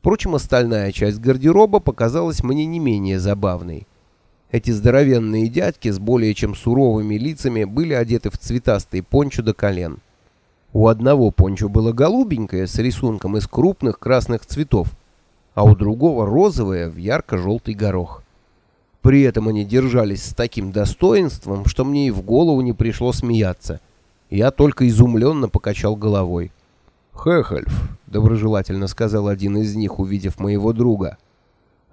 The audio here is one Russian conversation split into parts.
Впрочем, остальная часть гардероба показалась мне не менее забавной. Эти здоровенные дядьки с более чем суровыми лицами были одеты в цветастые пончо до колен. У одного пончо было голубенькое с рисунком из крупных красных цветов, а у другого розовое в ярко-желтый горох. При этом они держались с таким достоинством, что мне и в голову не пришло смеяться. Я только изумленно покачал головой. «Хехельф», — доброжелательно сказал один из них, увидев моего друга.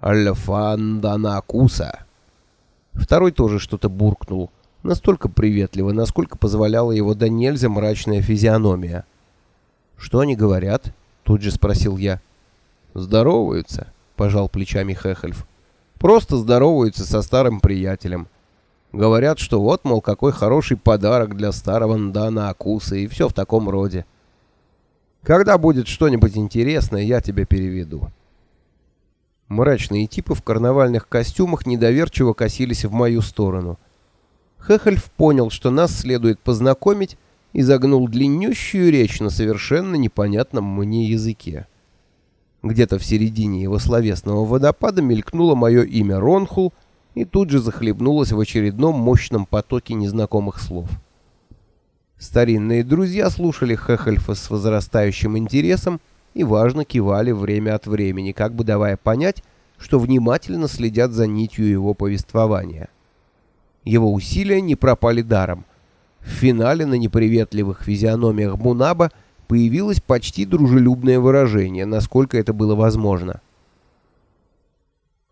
«Альфанданакуса». Второй тоже что-то буркнул, настолько приветливо, насколько позволяла его до нельзя мрачная физиономия. «Что они говорят?» — тут же спросил я. «Здороваются», — пожал плечами Хехельф. «Просто здороваются со старым приятелем. Говорят, что вот, мол, какой хороший подарок для старого Ndana Акуса и все в таком роде. Когда будет что-нибудь интересное, я тебе переведу». Мрачные типы в карнавальных костюмах недоверчиво косились в мою сторону. Хехельф понял, что нас следует познакомить, и загнул длиннющую речь на совершенно непонятном мне языке. Где-то в середине его словесного водопада мелькнуло мое имя Ронхул и тут же захлебнулось в очередном мощном потоке незнакомых слов. Старинные друзья слушали Хехельфа с возрастающим интересом, и важно кивали время от времени, как бы давая понять, что внимательно следят за нитью его повествования. Его усилия не пропали даром. В финале на неприветливых физиономиях Мунаба появилось почти дружелюбное выражение, насколько это было возможно.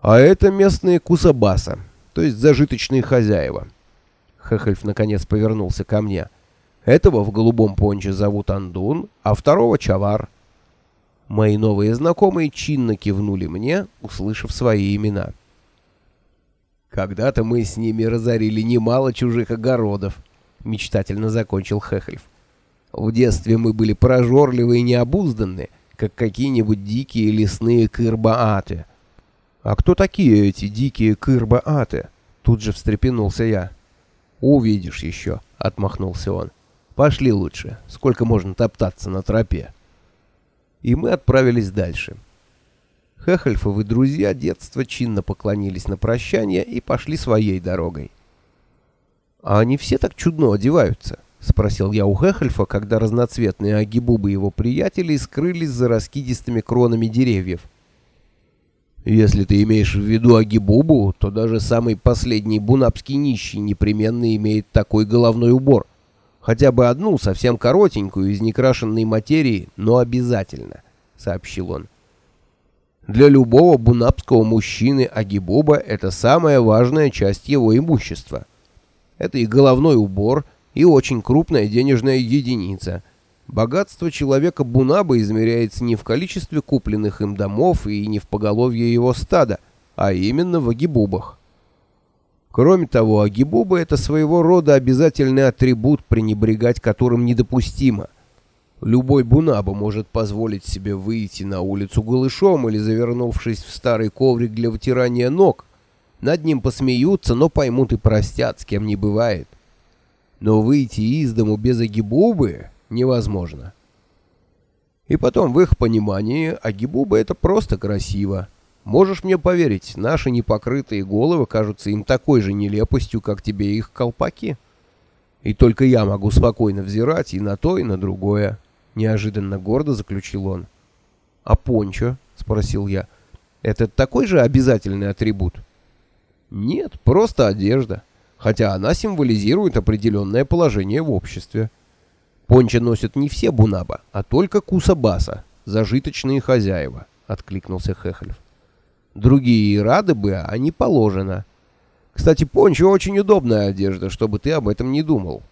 «А это местные кусабаса, то есть зажиточные хозяева». Хехельф наконец повернулся ко мне. «Этого в голубом понче зовут Андун, а второго Чавар». Мои новые знакомые чинно кивнули мне, услышав свои имена. «Когда-то мы с ними разорили немало чужих огородов», — мечтательно закончил Хехельф. «В детстве мы были прожорливы и необузданны, как какие-нибудь дикие лесные кырбааты». «А кто такие эти дикие кырбааты?» Тут же встрепенулся я. «Увидишь еще», — отмахнулся он. «Пошли лучше, сколько можно топтаться на тропе» и мы отправились дальше. Хехельфовы друзья детства чинно поклонились на прощание и пошли своей дорогой. «А они все так чудно одеваются?» — спросил я у Хехельфа, когда разноцветные агибубы его приятелей скрылись за раскидистыми кронами деревьев. «Если ты имеешь в виду агибубу, то даже самый последний бунапский нищий непременно имеет такой головной убор», Хотя бы одну, совсем коротенькую, из некрашенной материи, но обязательно, — сообщил он. Для любого бунапского мужчины агибоба — это самая важная часть его имущества. Это и головной убор, и очень крупная денежная единица. Богатство человека Бунаба измеряется не в количестве купленных им домов и не в поголовье его стада, а именно в агибубах. Кроме того, агибуба — это своего рода обязательный атрибут, пренебрегать которым недопустимо. Любой бунаба может позволить себе выйти на улицу голышом или завернувшись в старый коврик для вытирания ног. Над ним посмеются, но поймут и простят, с кем не бывает. Но выйти из дому без агибубы невозможно. И потом, в их понимании, агибуба — это просто красиво. Можешь мне поверить, наши непокрытые головы кажутся им такой же нелепостью, как тебе их колпаки. И только я могу спокойно взирать и на то, и на другое. Неожиданно гордо заключил он. А пончо? Спросил я. Это такой же обязательный атрибут? Нет, просто одежда. Хотя она символизирует определенное положение в обществе. Пончо носят не все бунаба, а только кусабаса, зажиточные хозяева, откликнулся Хехельф. Другие рады бы, а не положено. Кстати, пончо очень удобная одежда, чтобы ты об этом не думал.